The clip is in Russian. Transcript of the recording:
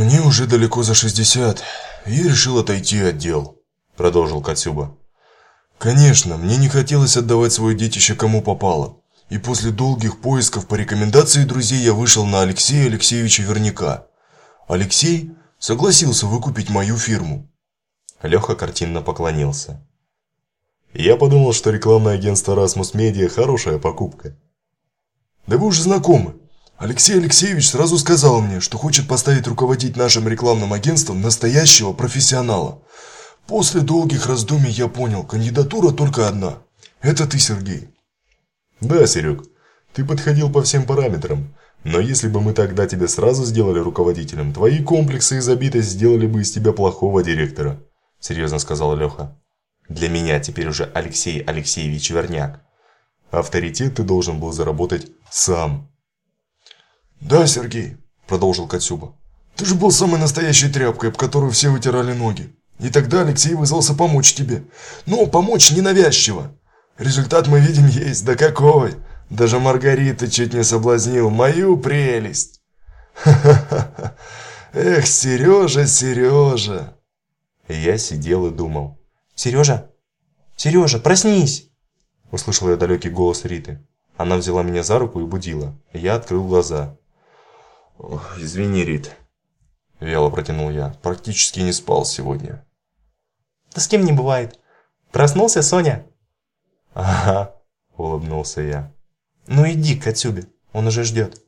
«Мне уже далеко за 60, и решил отойти от дел», – продолжил Катюба. «Конечно, мне не хотелось отдавать свое детище кому попало, и после долгих поисков по рекомендации друзей я вышел на Алексея Алексеевича Верняка. Алексей согласился выкупить мою фирму». Леха картинно поклонился. «Я подумал, что рекламное агентство Rasmus Media – хорошая покупка». «Да вы уже знакомы. Алексей Алексеевич сразу сказал мне, что хочет поставить руководить нашим рекламным агентством настоящего профессионала. После долгих раздумий я понял, кандидатура только одна. Это ты, Сергей. Да, Серег, ты подходил по всем параметрам. Но если бы мы тогда тебя сразу сделали руководителем, твои комплексы и забитость сделали бы из тебя плохого директора, серьезно сказал Леха. Для меня теперь уже Алексей Алексеевич Верняк. Авторитет ты должен был заработать сам. «Да, Сергей», – продолжил Катюба. «Ты же был самой настоящей тряпкой, об которую все вытирали ноги. И тогда Алексей вызвался помочь тебе. Но помочь ненавязчиво. Результат мы видим есть. Да какой! Даже Маргарита чуть не соблазнил мою прелесть. Ха-ха-ха! Эх, Сережа, Сережа!» Я сидел и думал. «Сережа! Сережа, проснись!» Услышал я далекий голос Риты. Она взяла меня за руку и будила. Я открыл глаза. «Извини, Рит», – вяло протянул я. «Практически не спал сегодня». «Да с кем не бывает. Проснулся, Соня?» «Ага», – улыбнулся я. «Ну иди к Катюбе, он уже ждет».